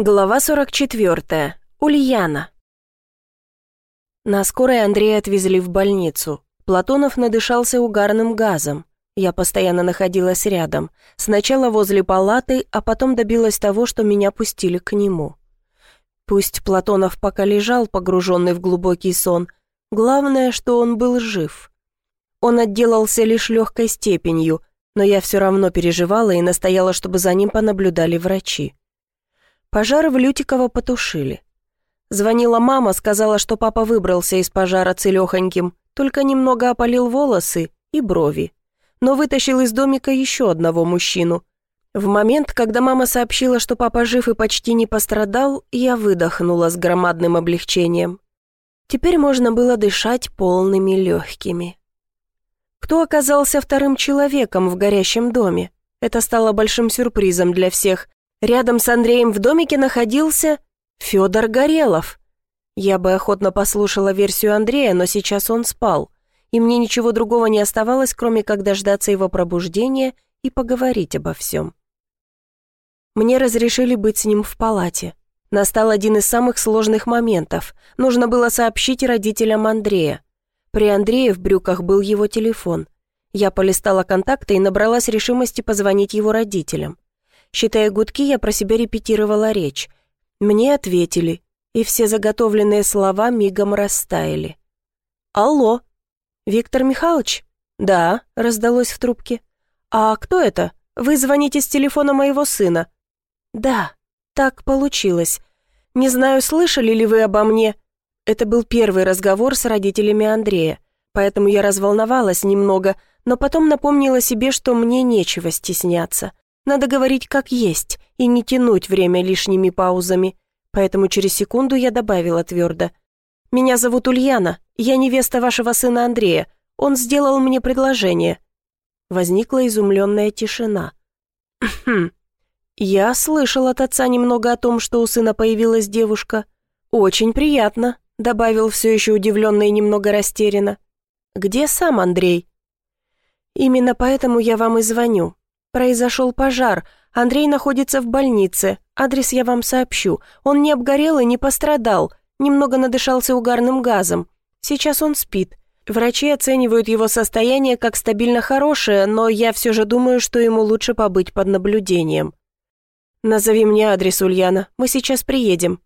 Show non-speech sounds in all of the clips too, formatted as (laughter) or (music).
Глава 44. Ульяна. На скорой Андрея отвезли в больницу. Платонов надышался угарным газом. Я постоянно находилась рядом. Сначала возле палаты, а потом добилась того, что меня пустили к нему. Пусть Платонов пока лежал, погруженный в глубокий сон, главное, что он был жив. Он отделался лишь легкой степенью, но я все равно переживала и настояла, чтобы за ним понаблюдали врачи. Пожар в Лютиково потушили. Звонила мама, сказала, что папа выбрался из пожара целехоньким, только немного опалил волосы и брови. Но вытащил из домика еще одного мужчину. В момент, когда мама сообщила, что папа жив и почти не пострадал, я выдохнула с громадным облегчением. Теперь можно было дышать полными легкими. Кто оказался вторым человеком в горящем доме? Это стало большим сюрпризом для всех, Рядом с Андреем в домике находился Федор Горелов. Я бы охотно послушала версию Андрея, но сейчас он спал, и мне ничего другого не оставалось, кроме как дождаться его пробуждения и поговорить обо всем. Мне разрешили быть с ним в палате. Настал один из самых сложных моментов. Нужно было сообщить родителям Андрея. При Андрее в брюках был его телефон. Я полистала контакты и набралась решимости позвонить его родителям. Считая гудки, я про себя репетировала речь. Мне ответили, и все заготовленные слова мигом растаяли. «Алло, Виктор Михайлович?» «Да», — раздалось в трубке. «А кто это? Вы звоните с телефона моего сына?» «Да, так получилось. Не знаю, слышали ли вы обо мне?» Это был первый разговор с родителями Андрея, поэтому я разволновалась немного, но потом напомнила себе, что мне нечего стесняться. Надо говорить как есть и не тянуть время лишними паузами. Поэтому через секунду я добавила твердо. «Меня зовут Ульяна, я невеста вашего сына Андрея. Он сделал мне предложение». Возникла изумленная тишина. «Хм, я слышал от отца немного о том, что у сына появилась девушка. Очень приятно», — добавил все еще удивленно и немного растерянно. «Где сам Андрей?» «Именно поэтому я вам и звоню. Произошел пожар. Андрей находится в больнице. Адрес я вам сообщу. Он не обгорел и не пострадал. Немного надышался угарным газом. Сейчас он спит. Врачи оценивают его состояние как стабильно хорошее, но я все же думаю, что ему лучше побыть под наблюдением. «Назови мне адрес, Ульяна. Мы сейчас приедем».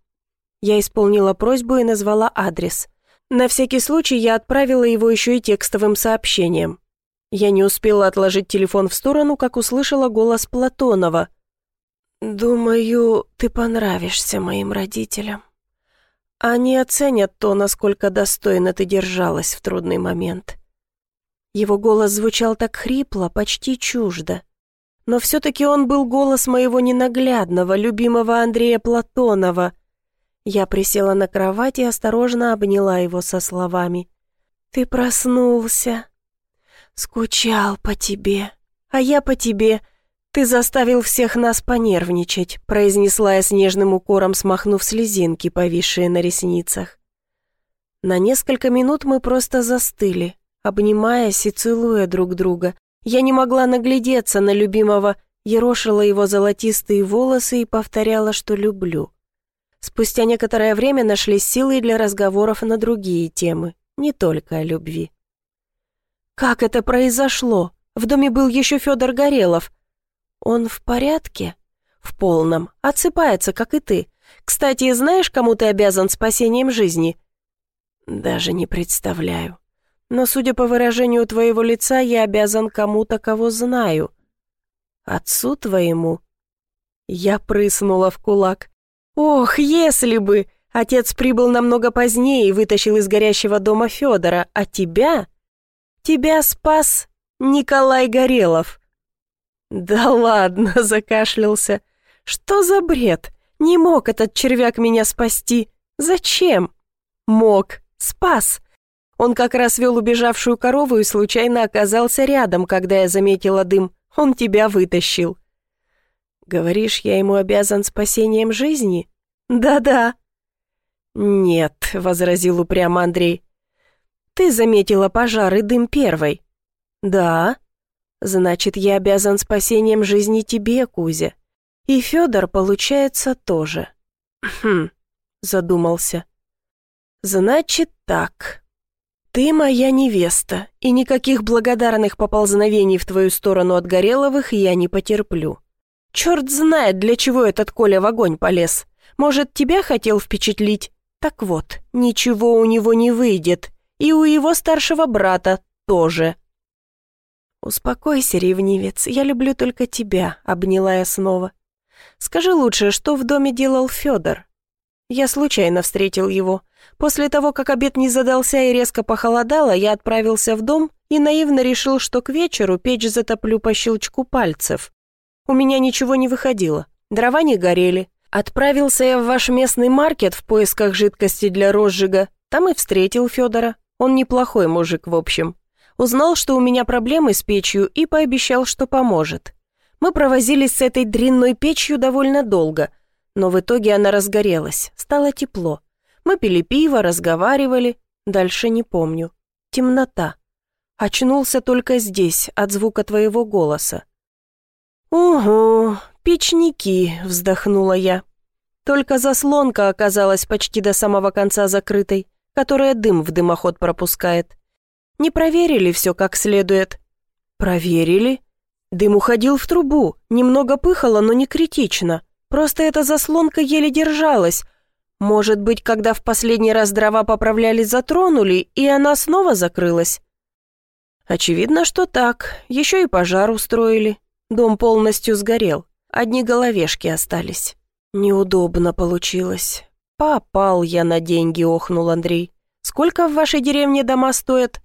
Я исполнила просьбу и назвала адрес. На всякий случай я отправила его еще и текстовым сообщением. Я не успела отложить телефон в сторону, как услышала голос Платонова. «Думаю, ты понравишься моим родителям. Они оценят то, насколько достойно ты держалась в трудный момент». Его голос звучал так хрипло, почти чуждо. Но все-таки он был голос моего ненаглядного, любимого Андрея Платонова. Я присела на кровать и осторожно обняла его со словами. «Ты проснулся. «Скучал по тебе, а я по тебе. Ты заставил всех нас понервничать», произнесла я с нежным укором, смахнув слезинки, повисшие на ресницах. На несколько минут мы просто застыли, обнимаясь и целуя друг друга. Я не могла наглядеться на любимого, ерошила его золотистые волосы и повторяла, что люблю. Спустя некоторое время нашлись силы для разговоров на другие темы, не только о любви. «Как это произошло? В доме был еще Федор Горелов». «Он в порядке?» «В полном. Отсыпается, как и ты. Кстати, знаешь, кому ты обязан спасением жизни?» «Даже не представляю. Но, судя по выражению твоего лица, я обязан кому-то, кого знаю. Отцу твоему?» Я прыснула в кулак. «Ох, если бы! Отец прибыл намного позднее и вытащил из горящего дома Федора, а тебя Тебя спас Николай Горелов». «Да ладно», (laughs) — закашлялся. «Что за бред? Не мог этот червяк меня спасти. Зачем?» «Мог. Спас. Он как раз вел убежавшую корову и случайно оказался рядом, когда я заметила дым. Он тебя вытащил». «Говоришь, я ему обязан спасением жизни?» «Да-да». «Нет», — возразил упрямо Андрей. Ты заметила пожар и дым первой?» «Да». «Значит, я обязан спасением жизни тебе, Кузя. И Федор, получается, тоже. «Хм», — задумался. «Значит так. Ты моя невеста, и никаких благодарных поползновений в твою сторону от Гореловых я не потерплю. Черт знает, для чего этот Коля в огонь полез. Может, тебя хотел впечатлить? Так вот, ничего у него не выйдет, и у его старшего брата тоже». «Успокойся, ревнивец, я люблю только тебя», — обняла я снова. «Скажи лучше, что в доме делал Федор?» Я случайно встретил его. После того, как обед не задался и резко похолодало, я отправился в дом и наивно решил, что к вечеру печь затоплю по щелчку пальцев. У меня ничего не выходило, дрова не горели. Отправился я в ваш местный маркет в поисках жидкости для розжига. Там и встретил Федора. Он неплохой мужик, в общем. Узнал, что у меня проблемы с печью и пообещал, что поможет. Мы провозились с этой дрянной печью довольно долго – но в итоге она разгорелась, стало тепло. Мы пили пиво, разговаривали, дальше не помню. Темнота. Очнулся только здесь, от звука твоего голоса. «Угу, печники», — вздохнула я. Только заслонка оказалась почти до самого конца закрытой, которая дым в дымоход пропускает. Не проверили все как следует. Проверили. Дым уходил в трубу, немного пыхало, но не критично. Просто эта заслонка еле держалась. Может быть, когда в последний раз дрова поправляли, затронули, и она снова закрылась? Очевидно, что так. Еще и пожар устроили. Дом полностью сгорел. Одни головешки остались. Неудобно получилось. «Попал я на деньги», — охнул Андрей. «Сколько в вашей деревне дома стоят?»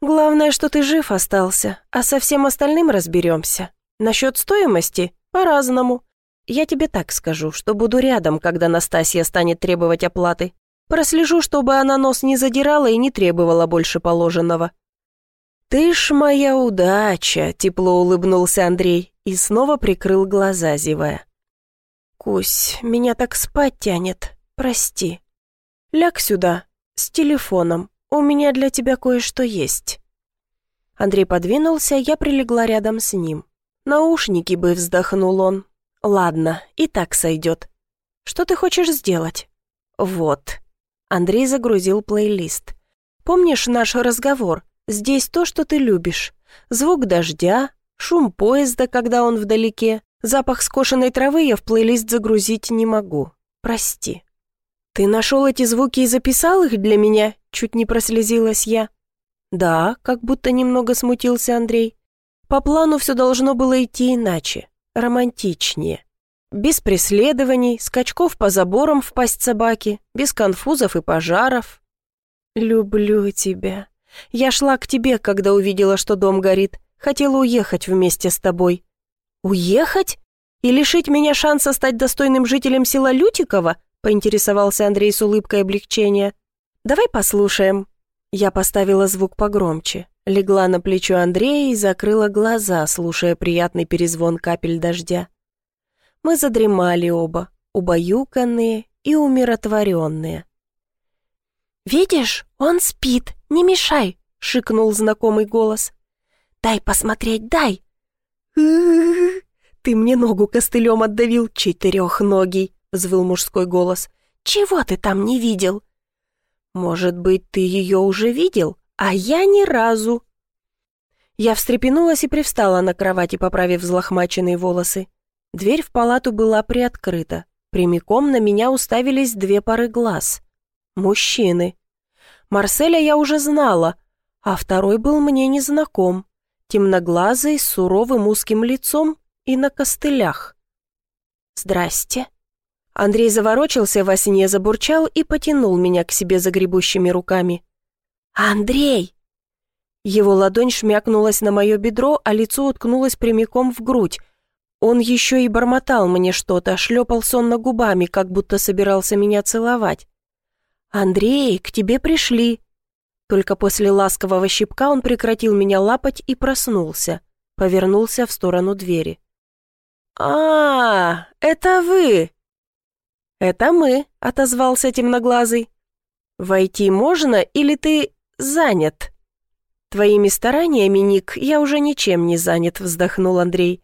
«Главное, что ты жив остался, а со всем остальным разберемся. Насчет стоимости — по-разному. Я тебе так скажу, что буду рядом, когда Настасья станет требовать оплаты. Прослежу, чтобы она нос не задирала и не требовала больше положенного». «Ты ж моя удача», — тепло улыбнулся Андрей и снова прикрыл глаза, зевая. «Кусь, меня так спать тянет, прости. Ляг сюда, с телефоном, у меня для тебя кое-что есть». Андрей подвинулся, я прилегла рядом с ним. «Наушники бы», — вздохнул он, «Ладно, и так сойдет. Что ты хочешь сделать?» «Вот». Андрей загрузил плейлист. «Помнишь наш разговор? Здесь то, что ты любишь. Звук дождя, шум поезда, когда он вдалеке, запах скошенной травы я в плейлист загрузить не могу. Прости». «Ты нашел эти звуки и записал их для меня?» Чуть не прослезилась я. «Да», как будто немного смутился Андрей. «По плану все должно было идти иначе романтичнее. Без преследований, скачков по заборам в пасть собаки, без конфузов и пожаров. «Люблю тебя. Я шла к тебе, когда увидела, что дом горит. Хотела уехать вместе с тобой». «Уехать? И лишить меня шанса стать достойным жителем села Лютикова?» Поинтересовался Андрей с улыбкой облегчения. «Давай послушаем». Я поставила звук погромче. Легла на плечо Андрея и закрыла глаза, слушая приятный перезвон капель дождя. Мы задремали оба, убаюканные и умиротворенные. «Видишь, он спит, не мешай!» — шикнул знакомый голос. «Дай посмотреть, дай!» «Ты мне ногу костылем отдавил, четырехногий!» — взвыл мужской голос. «Чего ты там не видел?» «Может быть, ты ее уже видел?» а я ни разу. Я встрепенулась и привстала на кровати, поправив взлохмаченные волосы. Дверь в палату была приоткрыта. Прямиком на меня уставились две пары глаз. Мужчины. Марселя я уже знала, а второй был мне незнаком. Темноглазый, с суровым узким лицом и на костылях. «Здрасте». Андрей заворочился во сне, забурчал и потянул меня к себе загребущими руками. «Андрей!» Его ладонь шмякнулась на мое бедро, а лицо уткнулось прямиком в грудь. Он еще и бормотал мне что-то, шлепал сонно губами, как будто собирался меня целовать. «Андрей, к тебе пришли!» Только после ласкового щипка он прекратил меня лапать и проснулся. Повернулся в сторону двери. «А, это вы!» «Это мы», — отозвался темноглазый. «Войти можно или ты занят». «Твоими стараниями, Ник, я уже ничем не занят», — вздохнул Андрей.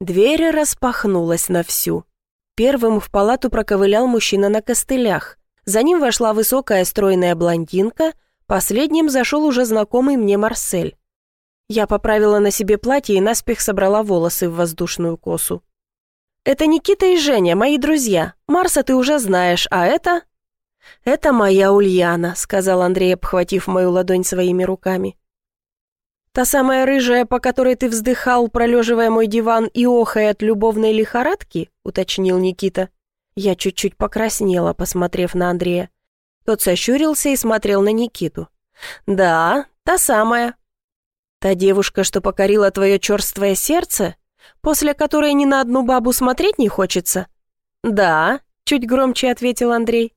Дверь распахнулась на всю. Первым в палату проковылял мужчина на костылях. За ним вошла высокая стройная блондинка, последним зашел уже знакомый мне Марсель. Я поправила на себе платье и наспех собрала волосы в воздушную косу. «Это Никита и Женя, мои друзья. Марса ты уже знаешь, а это...» «Это моя Ульяна», — сказал Андрей, обхватив мою ладонь своими руками. «Та самая рыжая, по которой ты вздыхал, пролеживая мой диван и охая от любовной лихорадки?» — уточнил Никита. Я чуть-чуть покраснела, посмотрев на Андрея. Тот сощурился и смотрел на Никиту. «Да, та самая». «Та девушка, что покорила твое черствое сердце, после которой ни на одну бабу смотреть не хочется?» «Да», — чуть громче ответил Андрей.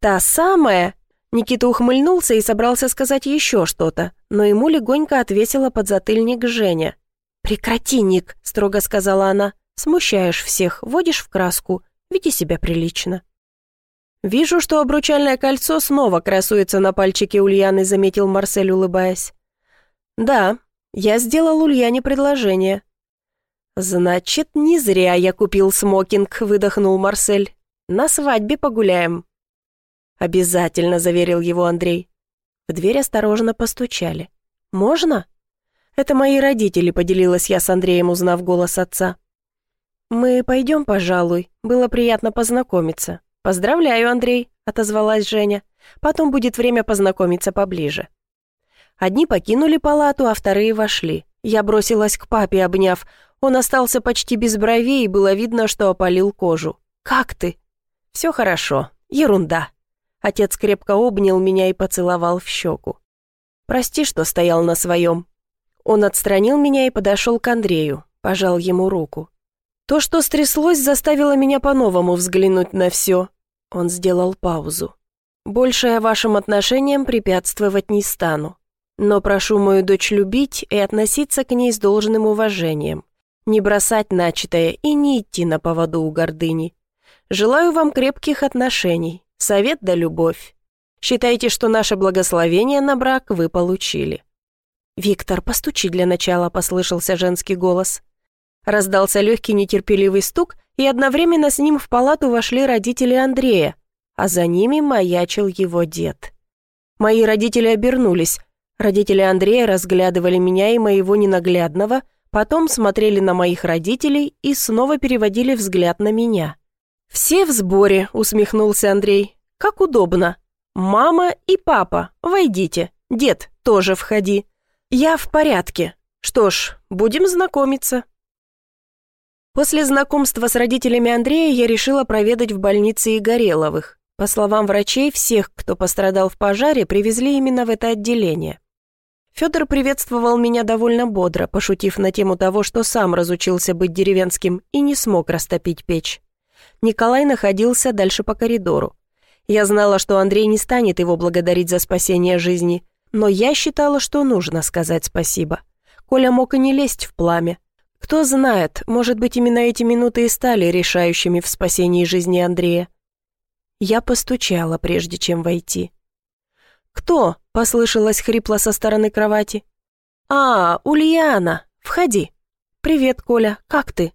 «Та самая, Никита ухмыльнулся и собрался сказать еще что-то, но ему легонько отвесила подзатыльник Женя. «Прекрати, Ник», — строго сказала она. «Смущаешь всех, водишь в краску. Веди себя прилично». «Вижу, что обручальное кольцо снова красуется на пальчике Ульяны», — заметил Марсель, улыбаясь. «Да, я сделал Ульяне предложение». «Значит, не зря я купил смокинг», — выдохнул Марсель. «На свадьбе погуляем». «Обязательно», — заверил его Андрей. В дверь осторожно постучали. «Можно?» «Это мои родители», — поделилась я с Андреем, узнав голос отца. «Мы пойдем, пожалуй. Было приятно познакомиться». «Поздравляю, Андрей», — отозвалась Женя. «Потом будет время познакомиться поближе». Одни покинули палату, а вторые вошли. Я бросилась к папе, обняв. Он остался почти без бровей, и было видно, что опалил кожу. «Как ты?» «Все хорошо. Ерунда». Отец крепко обнял меня и поцеловал в щеку. «Прости, что стоял на своем». Он отстранил меня и подошел к Андрею, пожал ему руку. «То, что стряслось, заставило меня по-новому взглянуть на все». Он сделал паузу. «Больше я вашим отношениям препятствовать не стану. Но прошу мою дочь любить и относиться к ней с должным уважением. Не бросать начатое и не идти на поводу у гордыни. Желаю вам крепких отношений, Совет да любовь. Считайте, что наше благословение на брак вы получили». «Виктор, постучи для начала», — послышался женский голос. Раздался легкий нетерпеливый стук, и одновременно с ним в палату вошли родители Андрея, а за ними маячил его дед. Мои родители обернулись. Родители Андрея разглядывали меня и моего ненаглядного, потом смотрели на моих родителей и снова переводили взгляд на меня. «Все в сборе», — усмехнулся Андрей. «Как удобно. Мама и папа, войдите. Дед, тоже входи. Я в порядке. Что ж, будем знакомиться». После знакомства с родителями Андрея я решила проведать в больнице Игореловых. По словам врачей, всех, кто пострадал в пожаре, привезли именно в это отделение. Федор приветствовал меня довольно бодро, пошутив на тему того, что сам разучился быть деревенским и не смог растопить печь. Николай находился дальше по коридору. Я знала, что Андрей не станет его благодарить за спасение жизни, но я считала, что нужно сказать спасибо. Коля мог и не лезть в пламя. Кто знает, может быть, именно эти минуты и стали решающими в спасении жизни Андрея. Я постучала, прежде чем войти. «Кто?» — послышалось хрипло со стороны кровати. «А, Ульяна, входи. Привет, Коля, как ты?»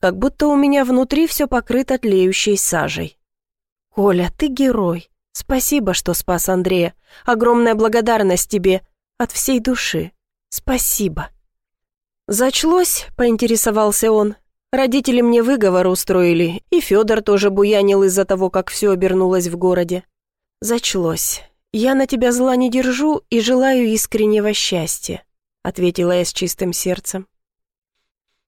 как будто у меня внутри все покрыто тлеющей сажей. «Коля, ты герой. Спасибо, что спас Андрея. Огромная благодарность тебе. От всей души. Спасибо». «Зачлось?» — поинтересовался он. «Родители мне выговор устроили, и Федор тоже буянил из-за того, как все обернулось в городе. Зачлось. Я на тебя зла не держу и желаю искреннего счастья», — ответила я с чистым сердцем.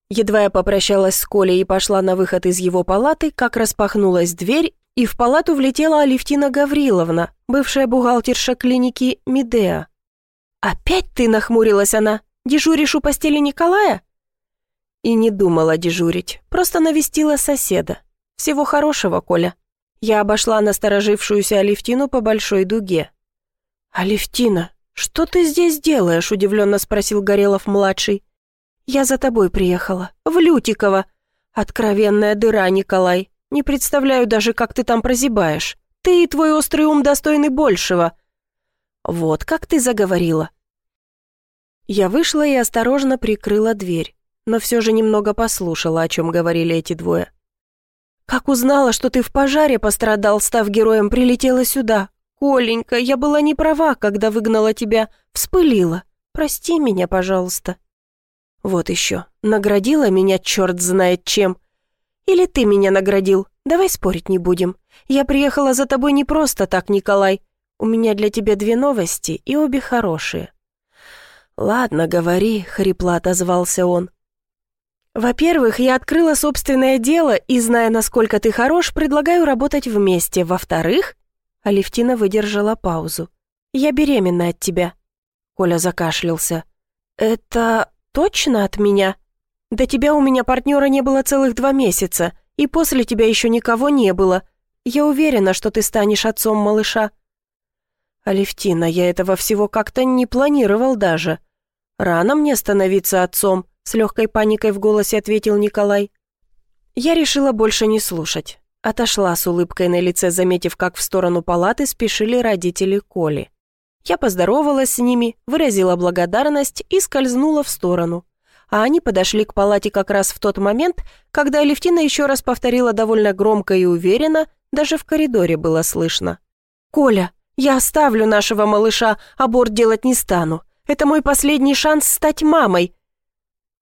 Едва я попрощалась с Колей и пошла на выход из его палаты, как распахнулась дверь, и в палату влетела Алевтина Гавриловна, бывшая бухгалтерша клиники Медеа. «Опять ты?» — нахмурилась она. «Дежуришь у постели Николая?» И не думала дежурить, просто навестила соседа. «Всего хорошего, Коля». Я обошла насторожившуюся Алевтину по большой дуге. «Алевтина, что ты здесь делаешь?» — удивленно спросил Горелов-младший. «Я за тобой приехала. В Лютиково. Откровенная дыра, Николай. Не представляю даже, как ты там прозябаешь. Ты и твой острый ум достойны большего». «Вот как ты заговорила». Я вышла и осторожно прикрыла дверь, но все же немного послушала, о чем говорили эти двое. Как узнала, что ты в пожаре пострадал, став героем, прилетела сюда. Коленька, я была не права, когда выгнала тебя, вспылила. Прости меня, пожалуйста. Вот еще, наградила меня черт знает чем. Или ты меня наградил? Давай спорить не будем. Я приехала за тобой не просто так, Николай. У меня для тебя две новости, и обе хорошие. «Ладно, говори», — хрипло отозвался он. «Во-первых, я открыла собственное дело и, зная, насколько ты хорош, предлагаю работать вместе. Во-вторых...» Алевтина выдержала паузу. «Я беременна от тебя». Коля закашлялся. «Это точно от меня? До тебя у меня партнера не было целых два месяца, и после тебя еще никого не было. Я уверена, что ты станешь отцом малыша». «Алевтина, я этого всего как-то не планировал даже. Рано мне становиться отцом», — с легкой паникой в голосе ответил Николай. Я решила больше не слушать. Отошла с улыбкой на лице, заметив, как в сторону палаты спешили родители Коли. Я поздоровалась с ними, выразила благодарность и скользнула в сторону. А они подошли к палате как раз в тот момент, когда Алевтина еще раз повторила довольно громко и уверенно, даже в коридоре было слышно. «Коля, я оставлю нашего малыша, аборт делать не стану. Это мой последний шанс стать мамой».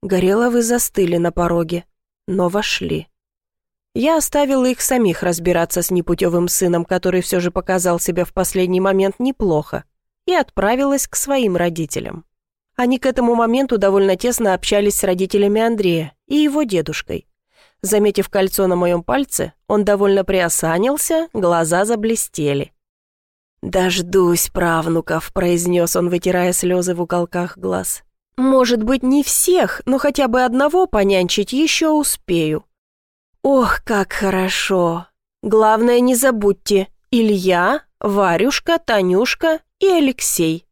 Гореловы застыли на пороге, но вошли. Я оставила их самих разбираться с непутевым сыном, который все же показал себя в последний момент неплохо, и отправилась к своим родителям. Они к этому моменту довольно тесно общались с родителями Андрея и его дедушкой. Заметив кольцо на моем пальце, он довольно приосанился, глаза заблестели. «Дождусь правнуков», — произнес он, вытирая слезы в уголках глаз. «Может быть, не всех, но хотя бы одного понянчить еще успею». «Ох, как хорошо! Главное, не забудьте, Илья, Варюшка, Танюшка и Алексей».